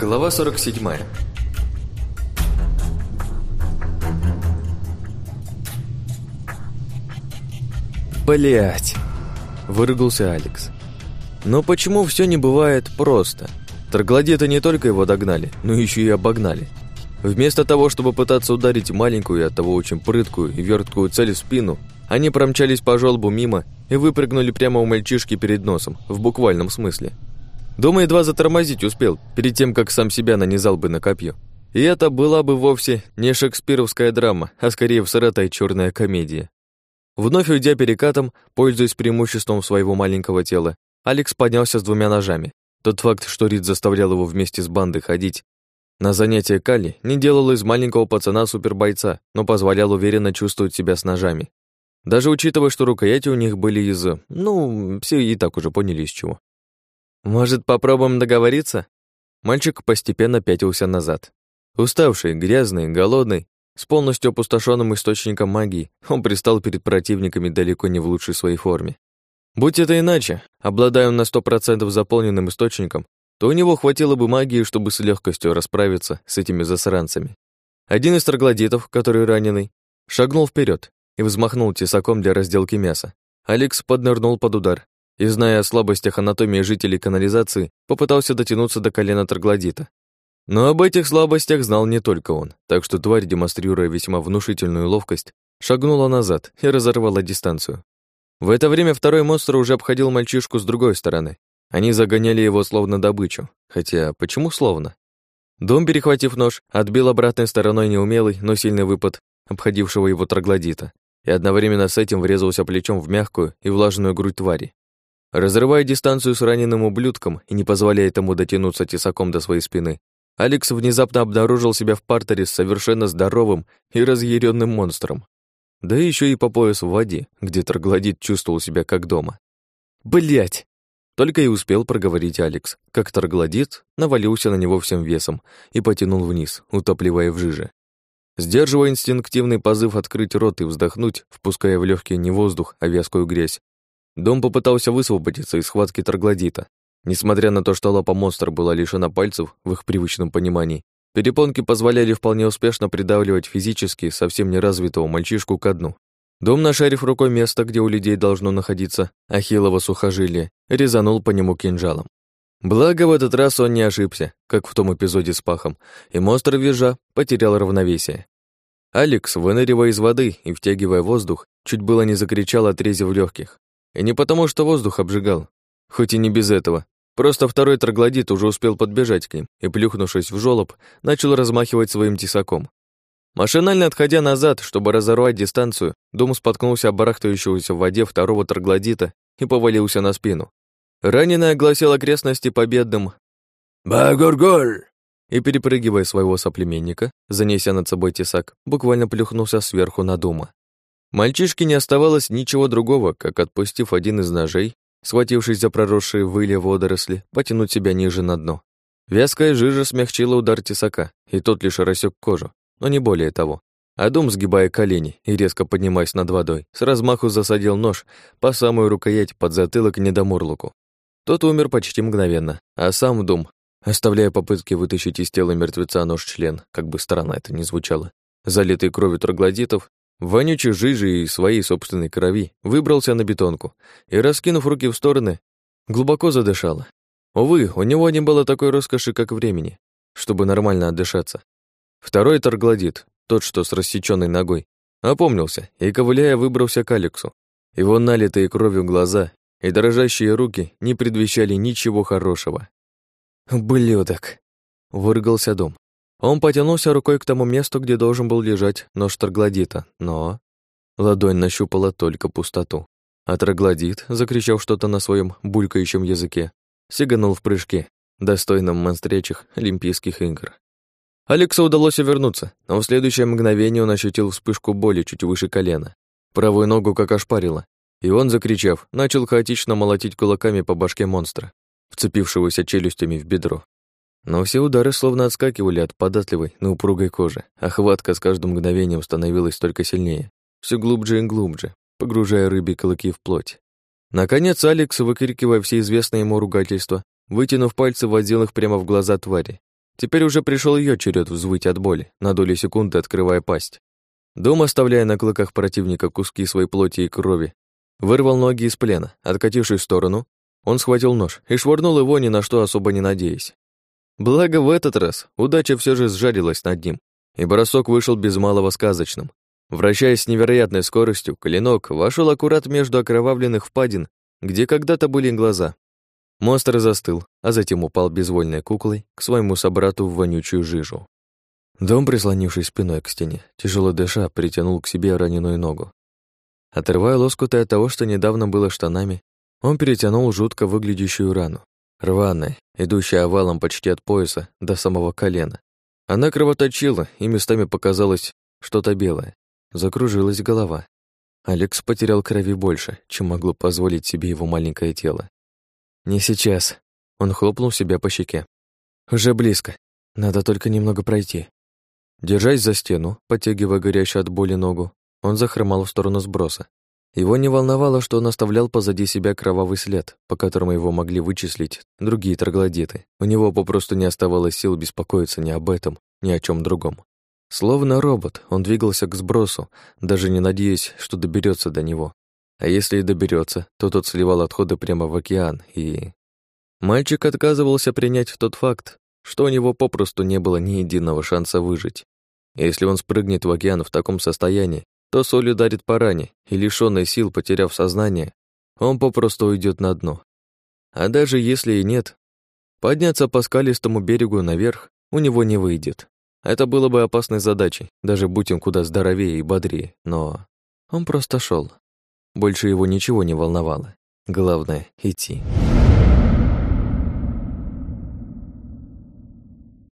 Глава 47 Блять! выругался Алекс. Но почему все не бывает просто? Троглодиты не только его догнали, но еще и обогнали. Вместо того, чтобы пытаться ударить маленькую и оттого очень прыткую и верткую цель в спину, они промчались по желбу мимо и выпрыгнули прямо у мальчишки перед носом, в буквальном смысле. Дома едва затормозить успел, перед тем, как сам себя нанизал бы на копье. И это была бы вовсе не шекспировская драма, а скорее всратая черная комедия. Вновь уйдя перекатом, пользуясь преимуществом своего маленького тела, Алекс поднялся с двумя ножами. Тот факт, что Рид заставлял его вместе с бандой ходить на занятия Кали, не делал из маленького пацана супербойца, но позволял уверенно чувствовать себя с ножами. Даже учитывая, что рукояти у них были из... Ну, все и так уже поняли из чего. «Может, попробуем договориться?» Мальчик постепенно пятился назад. Уставший, грязный, голодный, с полностью опустошенным источником магии, он пристал перед противниками далеко не в лучшей своей форме. Будь это иначе, обладая он на сто процентов заполненным источником, то у него хватило бы магии, чтобы с легкостью расправиться с этими засранцами. Один из троглодитов, который раненый, шагнул вперед и взмахнул тесаком для разделки мяса. Алекс поднырнул под удар, и, зная о слабостях анатомии жителей канализации, попытался дотянуться до колена троглодита. Но об этих слабостях знал не только он, так что тварь, демонстрируя весьма внушительную ловкость, шагнула назад и разорвала дистанцию. В это время второй монстр уже обходил мальчишку с другой стороны. Они загоняли его словно добычу. Хотя, почему словно? Дом, перехватив нож, отбил обратной стороной неумелый, но сильный выпад обходившего его троглодита, и одновременно с этим врезался плечом в мягкую и влажную грудь твари. Разрывая дистанцию с раненым ублюдком и не позволяя тому дотянуться тесаком до своей спины, Алекс внезапно обнаружил себя в партере с совершенно здоровым и разъяренным монстром. Да еще и по пояс в воде, где троглодит чувствовал себя как дома. Блять! Только и успел проговорить Алекс, как троглодит навалился на него всем весом и потянул вниз, утапливая в жиже. Сдерживая инстинктивный позыв открыть рот и вздохнуть, впуская в легкие не воздух, а вязкую грязь, Дом попытался высвободиться из схватки троглодита. Несмотря на то, что лапа монстра была лишена пальцев в их привычном понимании, перепонки позволяли вполне успешно придавливать физически совсем неразвитого мальчишку ко дну. Дом, нашарив рукой место, где у людей должно находиться ахиллово сухожилие, резанул по нему кинжалом. Благо, в этот раз он не ошибся, как в том эпизоде с пахом, и монстр визжа потерял равновесие. Алекс, выныривая из воды и втягивая воздух, чуть было не закричал, отрезив легких. И не потому, что воздух обжигал, хоть и не без этого. Просто второй троглодит уже успел подбежать к ним и, плюхнувшись в жёлоб, начал размахивать своим тесаком. Машинально отходя назад, чтобы разорвать дистанцию, Дом споткнулся об барахтающегося в воде второго троглодита и повалился на спину. Раненый огласил окрестности победным «Багургуль!» и, перепрыгивая своего соплеменника, занеся над собой тесак, буквально плюхнулся сверху на Дума. Мальчишке не оставалось ничего другого, как, отпустив один из ножей, схватившись за проросшие выли водоросли, потянуть себя ниже на дно. Вязкая жижа смягчила удар тесака, и тот лишь рассек кожу, но не более того. А дом, сгибая колени и резко поднимаясь над водой, с размаху засадил нож по самую рукоять под затылок недомурлуку. Тот умер почти мгновенно, а сам Дум, оставляя попытки вытащить из тела мертвеца нож-член, как бы странно это ни звучало, залитый кровью троглодитов, Вонючий жижи и своей собственной крови выбрался на бетонку и, раскинув руки в стороны, глубоко задышал. Увы, у него не было такой роскоши, как времени, чтобы нормально отдышаться. Второй торглодит, тот, что с рассеченной ногой, опомнился и, ковыляя, выбрался к Алексу. Его налитые кровью глаза и дрожащие руки не предвещали ничего хорошего. «Блюдок!» — выргался дом. Он потянулся рукой к тому месту, где должен был лежать нож троглодита, но... Ладонь нащупала только пустоту. А троглодит, закричав что-то на своем булькающем языке, сиганул в прыжке, достойном монстрячих Олимпийских игр. Алексу удалось увернуться, но в следующее мгновение он ощутил вспышку боли чуть выше колена. Правую ногу как ошпарило, и он, закричав, начал хаотично молотить кулаками по башке монстра, вцепившегося челюстями в бедро. Но все удары словно отскакивали от податливой, но упругой кожи, а хватка с каждым мгновением становилась только сильнее, все глубже и глубже, погружая рыбьи клыки в плоть. Наконец Алекс, выкрикивая все известные ему ругательства, вытянув пальцы, водил их прямо в глаза твари. Теперь уже пришел ее черед взвыть от боли, на долю секунды открывая пасть. Дом, оставляя на клыках противника куски своей плоти и крови, вырвал ноги из плена, откатившись в сторону, он схватил нож и швырнул его ни на что особо не надеясь. Благо в этот раз удача все же сжарилась над ним, и бросок вышел без малого сказочным. Вращаясь с невероятной скоростью, клинок вошел аккурат между окровавленных впадин, где когда-то были глаза. Монстр застыл, а затем упал безвольной куклой к своему собрату в вонючую жижу. Дом, прислонившись спиной к стене, тяжело дыша, притянул к себе раненую ногу. Отрывая лоскуты от того, что недавно было штанами, он перетянул жутко выглядящую рану, рваная, идущая овалом почти от пояса до самого колена. Она кровоточила, и местами показалось что-то белое. Закружилась голова. Алекс потерял крови больше, чем могло позволить себе его маленькое тело. «Не сейчас», — он хлопнул себя по щеке. «Уже близко. Надо только немного пройти». Держась за стену, подтягивая горящую от боли ногу, он захромал в сторону сброса. Его не волновало, что он оставлял позади себя кровавый след, по которому его могли вычислить другие троглодиты. У него попросту не оставалось сил беспокоиться ни об этом, ни о чем другом. Словно робот, он двигался к сбросу, даже не надеясь, что доберется до него. А если и доберется, то тот сливал отходы прямо в океан, и... Мальчик отказывался принять тот факт, что у него попросту не было ни единого шанса выжить. Если он спрыгнет в океан в таком состоянии, то соль ударит по ране, и лишённый сил, потеряв сознание, он попросту уйдет на дно. А даже если и нет, подняться по скалистому берегу наверх у него не выйдет. Это было бы опасной задачей, даже будь он куда здоровее и бодрее, но он просто шел. Больше его ничего не волновало. Главное — идти.